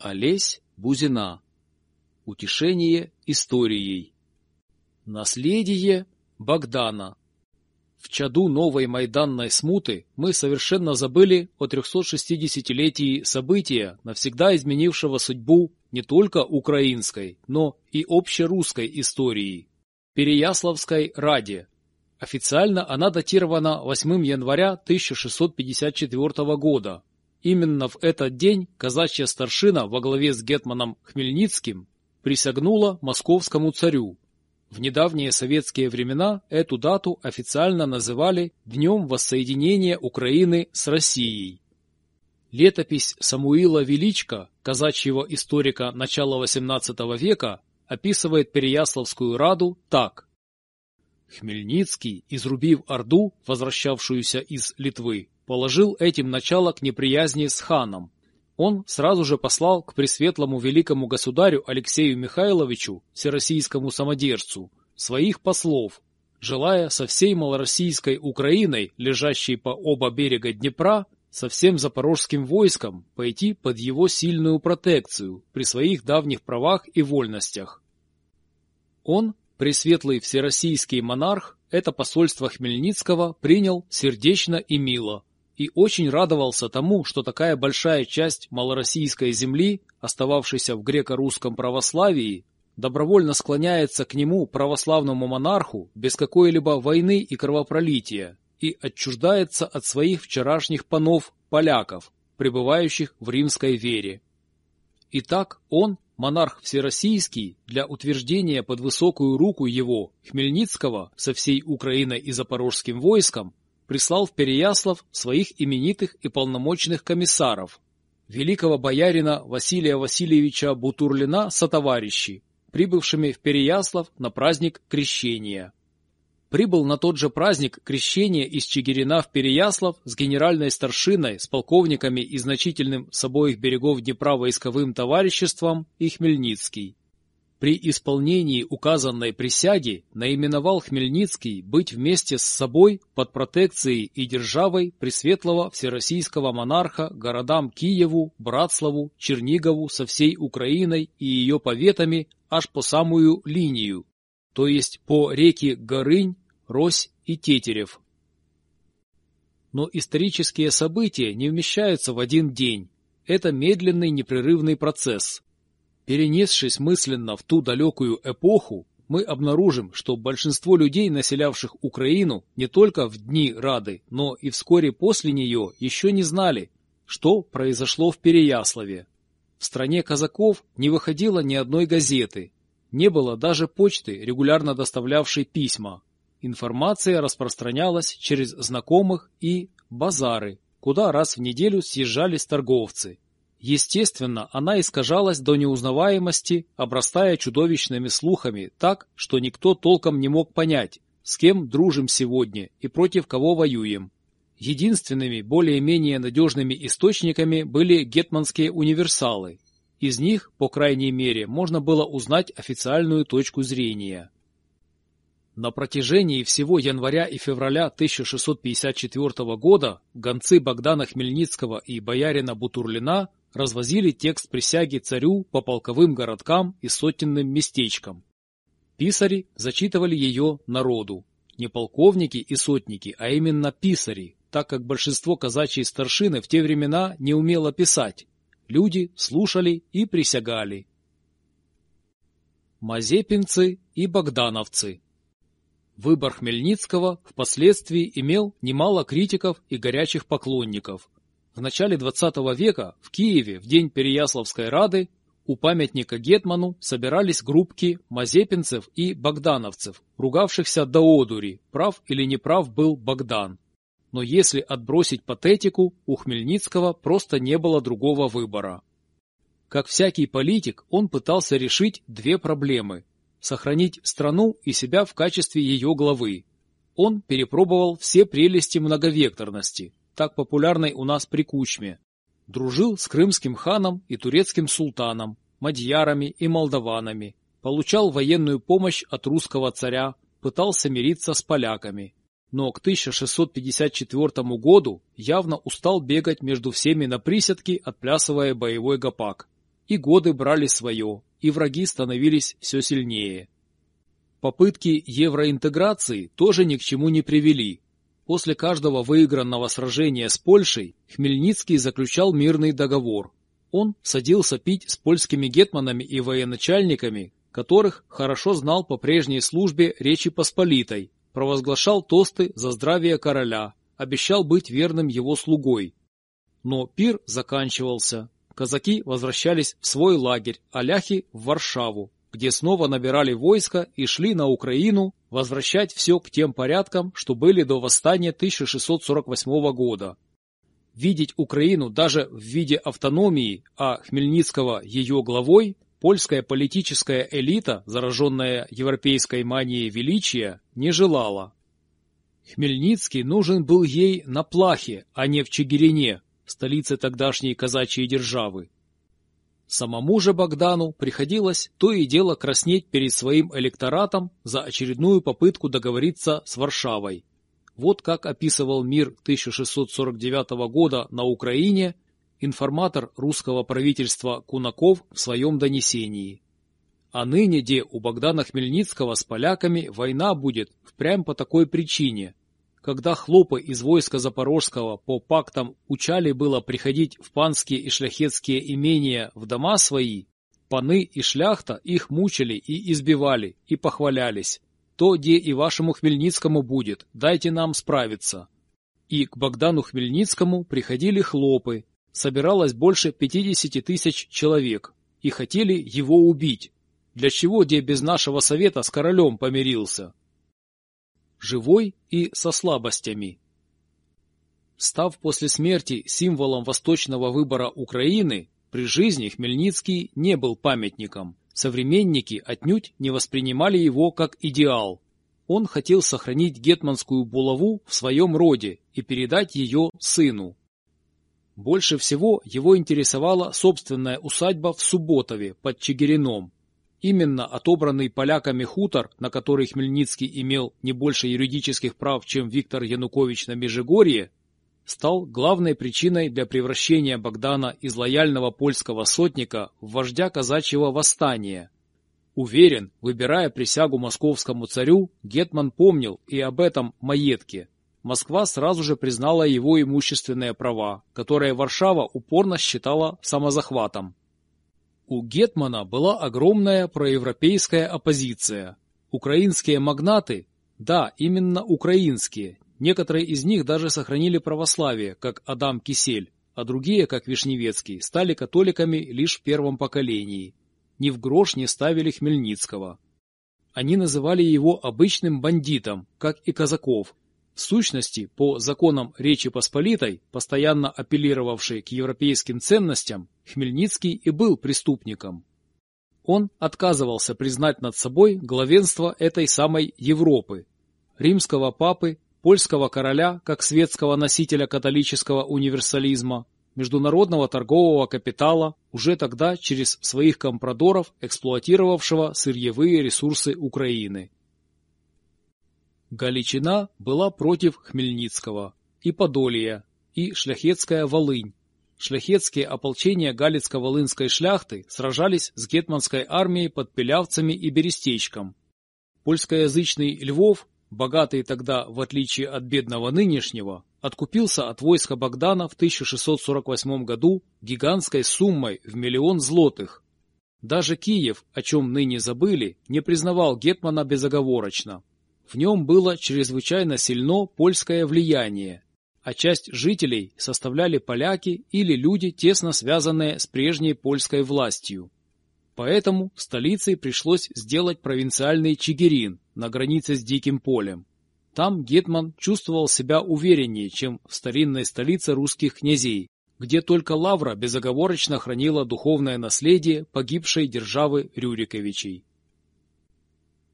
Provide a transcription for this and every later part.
Олесь Бузина. Утешение историей. Наследие Богдана. В чаду новой майданной смуты мы совершенно забыли о 360-летии события, навсегда изменившего судьбу не только украинской, но и общерусской истории. Переяславской Раде. Официально она датирована 8 января 1654 года, Именно в этот день казачья старшина во главе с гетманом Хмельницким присягнула московскому царю. В недавние советские времена эту дату официально называли Днем воссоединения Украины с Россией. Летопись Самуила Величко, казачьего историка начала XVIII века, описывает Переяславскую Раду так. Хмельницкий, изрубив Орду, возвращавшуюся из Литвы, положил этим начало к неприязни с ханом. Он сразу же послал к пресветлому великому государю Алексею Михайловичу, всероссийскому самодержцу, своих послов, желая со всей малороссийской Украиной, лежащей по оба берега Днепра, со всем запорожским войском пойти под его сильную протекцию при своих давних правах и вольностях. Он, пресветлый всероссийский монарх, это посольство Хмельницкого принял сердечно и мило, и очень радовался тому, что такая большая часть малороссийской земли, остававшейся в греко-русском православии, добровольно склоняется к нему, православному монарху, без какой-либо войны и кровопролития, и отчуждается от своих вчерашних панов, поляков, пребывающих в римской вере. Итак, он, монарх всероссийский, для утверждения под высокую руку его, Хмельницкого, со всей Украиной и запорожским войском, прислал в Переяслав своих именитых и полномочных комиссаров, великого боярина Василия Васильевича Бутурлина сотоварищи, прибывшими в Переяслав на праздник Крещения. Прибыл на тот же праздник Крещения из Чигирина в Переяслав с генеральной старшиной, с полковниками и значительным с обоих берегов Днепра войсковым товариществом и Хмельницкий. При исполнении указанной присяги наименовал Хмельницкий быть вместе с собой под протекцией и державой Пресветлого Всероссийского монарха городам Киеву, Братславу, Чернигову со всей Украиной и ее поветами аж по самую линию, то есть по реке Горынь, Рось и Тетерев. Но исторические события не вмещаются в один день. Это медленный непрерывный процесс. Перенесшись мысленно в ту далекую эпоху, мы обнаружим, что большинство людей, населявших Украину, не только в дни Рады, но и вскоре после нее еще не знали, что произошло в Переяславе. В стране казаков не выходило ни одной газеты, не было даже почты, регулярно доставлявшей письма. Информация распространялась через знакомых и базары, куда раз в неделю съезжались торговцы. Естественно, она искажалась до неузнаваемости, обрастая чудовищными слухами так, что никто толком не мог понять, с кем дружим сегодня и против кого воюем. Единственными более-менее надежными источниками были гетманские универсалы. Из них, по крайней мере, можно было узнать официальную точку зрения. На протяжении всего января и февраля 1654 года гонцы Богдана Хмельницкого и боярина Бутурлина развозили текст присяги царю по полковым городкам и сотенным местечкам. Писари зачитывали ее народу. Не полковники и сотники, а именно писари, так как большинство казачьей старшины в те времена не умело писать. Люди слушали и присягали. Мазепинцы и богдановцы Выбор Хмельницкого впоследствии имел немало критиков и горячих поклонников, в начале XX века в Киеве в день Переяславской Рады у памятника Гетману собирались группки мазепинцев и богдановцев, ругавшихся до одури, прав или неправ был Богдан. Но если отбросить патетику, у Хмельницкого просто не было другого выбора. Как всякий политик, он пытался решить две проблемы – сохранить страну и себя в качестве ее главы. Он перепробовал все прелести многовекторности – так популярной у нас при Кучме. Дружил с крымским ханом и турецким султаном, мадьярами и молдаванами, получал военную помощь от русского царя, пытался мириться с поляками. Но к 1654 году явно устал бегать между всеми на приседки, отплясывая боевой гопак. и годы брали свое, и враги становились все сильнее. Попытки евроинтеграции тоже ни к чему не привели. После каждого выигранного сражения с Польшей Хмельницкий заключал мирный договор. Он садился пить с польскими гетманами и военачальниками, которых хорошо знал по прежней службе Речи Посполитой, провозглашал тосты за здравие короля, обещал быть верным его слугой. Но пир заканчивался. Казаки возвращались в свой лагерь, а ляхи в Варшаву, где снова набирали войско и шли на Украину возвращать все к тем порядкам, что были до восстания 1648 года. Видеть Украину даже в виде автономии, а Хмельницкого ее главой, польская политическая элита, зараженная европейской манией величия, не желала. Хмельницкий нужен был ей на Плахе, а не в Чигирине, столице тогдашней казачьей державы. Самому же Богдану приходилось то и дело краснеть перед своим электоратом за очередную попытку договориться с Варшавой. Вот как описывал мир 1649 года на Украине информатор русского правительства Кунаков в своем донесении. А ныне, где у Богдана Хмельницкого с поляками война будет впрямь по такой причине. Когда хлопы из войска Запорожского по пактам учали было приходить в панские и шляхетские имения в дома свои, паны и шляхта их мучили и избивали, и похвалялись. То, где и вашему Хмельницкому будет, дайте нам справиться. И к Богдану Хмельницкому приходили хлопы, собиралось больше 50 тысяч человек, и хотели его убить. Для чего где без нашего совета с королем помирился? Живой и со слабостями. Став после смерти символом восточного выбора Украины, при жизни Хмельницкий не был памятником. Современники отнюдь не воспринимали его как идеал. Он хотел сохранить гетманскую булаву в своем роде и передать ее сыну. Больше всего его интересовала собственная усадьба в Субботове под Чигирином. Именно отобранный поляками хутор, на который Хмельницкий имел не больше юридических прав, чем Виктор Янукович на Межигорье, стал главной причиной для превращения Богдана из лояльного польского сотника в вождя казачьего восстания. Уверен, выбирая присягу московскому царю, Гетман помнил и об этом маетке – Москва сразу же признала его имущественные права, которые Варшава упорно считала самозахватом. У Гетмана была огромная проевропейская оппозиция. Украинские магнаты, да, именно украинские, некоторые из них даже сохранили православие, как Адам Кисель, а другие, как Вишневецкий, стали католиками лишь в первом поколении. Ни в грош не ставили Хмельницкого. Они называли его обычным бандитом, как и казаков, в сущности, по законам Речи Посполитой, постоянно апеллировавшей к европейским ценностям, Хмельницкий и был преступником. Он отказывался признать над собой главенство этой самой Европы, римского папы, польского короля как светского носителя католического универсализма, международного торгового капитала, уже тогда через своих компрадоров, эксплуатировавшего сырьевые ресурсы Украины. Галичина была против Хмельницкого, и Подолье, и шляхетская Волынь. Шляхетские ополчения Галицко-Волынской шляхты сражались с гетманской армией под Пелявцами и Берестечком. Польскоязычный Львов, богатый тогда в отличие от бедного нынешнего, откупился от войска Богдана в 1648 году гигантской суммой в миллион злотых. Даже Киев, о чем ныне забыли, не признавал Гетмана безоговорочно. В нем было чрезвычайно сильно польское влияние, а часть жителей составляли поляки или люди, тесно связанные с прежней польской властью. Поэтому столицей пришлось сделать провинциальный Чигирин на границе с Диким полем. Там Гетман чувствовал себя увереннее, чем в старинной столице русских князей, где только Лавра безоговорочно хранила духовное наследие погибшей державы Рюриковичей.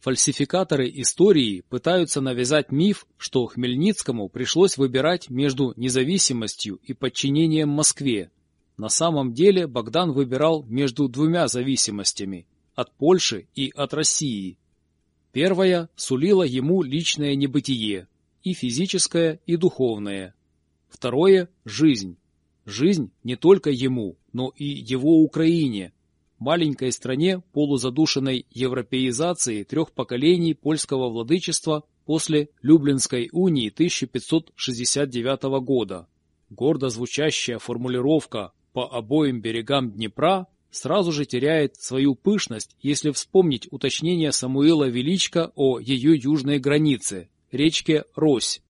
Фальсификаторы истории пытаются навязать миф, что Хмельницкому пришлось выбирать между независимостью и подчинением Москве. На самом деле Богдан выбирал между двумя зависимостями – от Польши и от России. Первая сулила ему личное небытие – и физическое, и духовное. Второе – жизнь. Жизнь не только ему, но и его Украине, маленькой стране, полузадушенной европеизацией трех поколений польского владычества после Люблинской унии 1569 года. Гордо звучащая формулировка «по обоим берегам Днепра» сразу же теряет свою пышность, если вспомнить уточнение Самуила Величко о ее южной границе – речке Рось.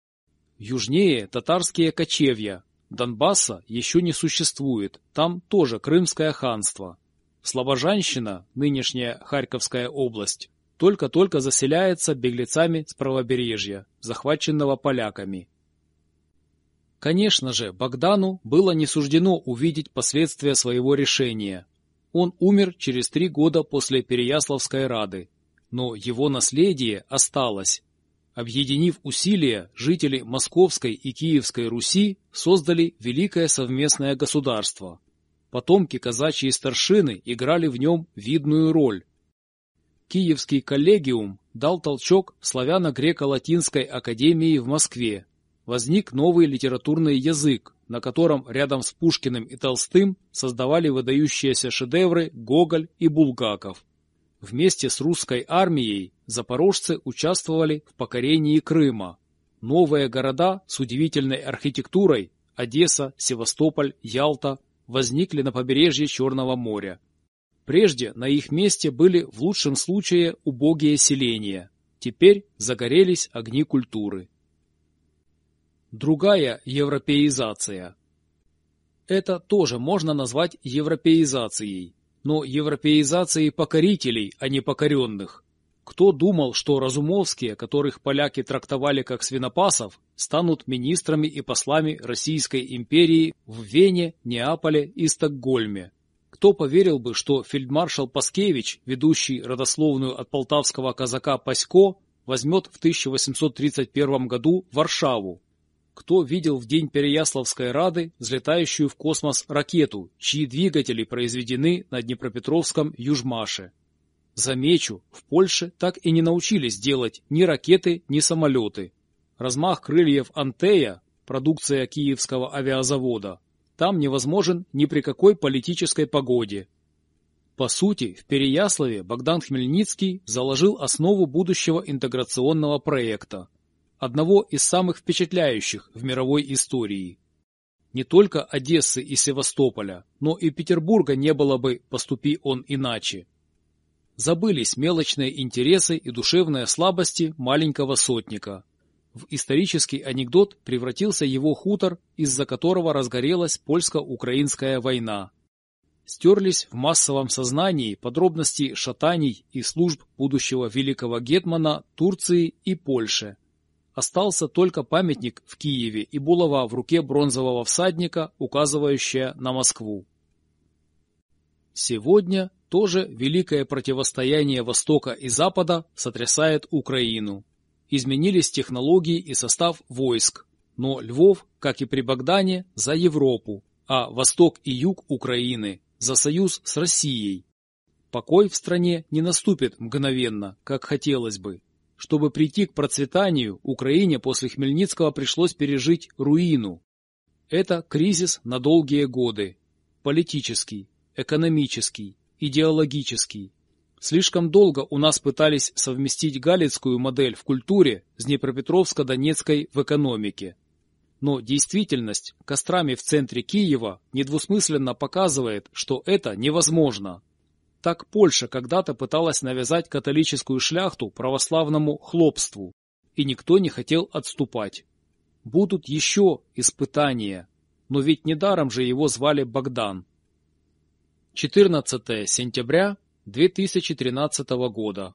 Южнее татарские кочевья, Донбасса еще не существует, там тоже Крымское ханство. Слобожанщина, нынешняя Харьковская область, только-только заселяется беглецами с правобережья, захваченного поляками. Конечно же, Богдану было не суждено увидеть последствия своего решения. Он умер через три года после Переяславской Рады, но его наследие осталось, Объединив усилия, жители Московской и Киевской Руси создали великое совместное государство. Потомки казачьей старшины играли в нем видную роль. Киевский коллегиум дал толчок славяно-греко-латинской академии в Москве. Возник новый литературный язык, на котором рядом с Пушкиным и Толстым создавали выдающиеся шедевры Гоголь и Булгаков. Вместе с русской армией запорожцы участвовали в покорении Крыма. Новые города с удивительной архитектурой – Одесса, Севастополь, Ялта – возникли на побережье Черного моря. Прежде на их месте были в лучшем случае убогие селения. Теперь загорелись огни культуры. Другая европеизация. Это тоже можно назвать европеизацией но европеизацией покорителей, а не покоренных. Кто думал, что разумовские, которых поляки трактовали как свинопасов, станут министрами и послами Российской империи в Вене, Неаполе и Стокгольме? Кто поверил бы, что фельдмаршал Паскевич, ведущий родословную от полтавского казака Пасько, возьмет в 1831 году Варшаву, кто видел в день Переяславской Рады взлетающую в космос ракету, чьи двигатели произведены на Днепропетровском Южмаше. Замечу, в Польше так и не научились делать ни ракеты, ни самолеты. Размах крыльев Антея, продукция Киевского авиазавода, там невозможен ни при какой политической погоде. По сути, в Переяславе Богдан Хмельницкий заложил основу будущего интеграционного проекта одного из самых впечатляющих в мировой истории. Не только Одессы и Севастополя, но и Петербурга не было бы, поступи он иначе. Забылись мелочные интересы и душевные слабости маленького сотника. В исторический анекдот превратился его хутор, из-за которого разгорелась польско-украинская война. Стерлись в массовом сознании подробности шатаний и служб будущего великого гетмана Турции и Польши. Остался только памятник в Киеве и булава в руке бронзового всадника, указывающая на Москву. Сегодня тоже великое противостояние Востока и Запада сотрясает Украину. Изменились технологии и состав войск, но Львов, как и при Богдане, за Европу, а Восток и Юг Украины за союз с Россией. Покой в стране не наступит мгновенно, как хотелось бы. Чтобы прийти к процветанию, Украине после Хмельницкого пришлось пережить руину. Это кризис на долгие годы. Политический, экономический, идеологический. Слишком долго у нас пытались совместить галицкую модель в культуре с Днепропетровско-Донецкой в экономике. Но действительность кострами в центре Киева недвусмысленно показывает, что это невозможно. Так Польша когда-то пыталась навязать католическую шляхту православному хлопству, и никто не хотел отступать. Будут еще испытания, но ведь недаром же его звали Богдан. 14 сентября 2013 года.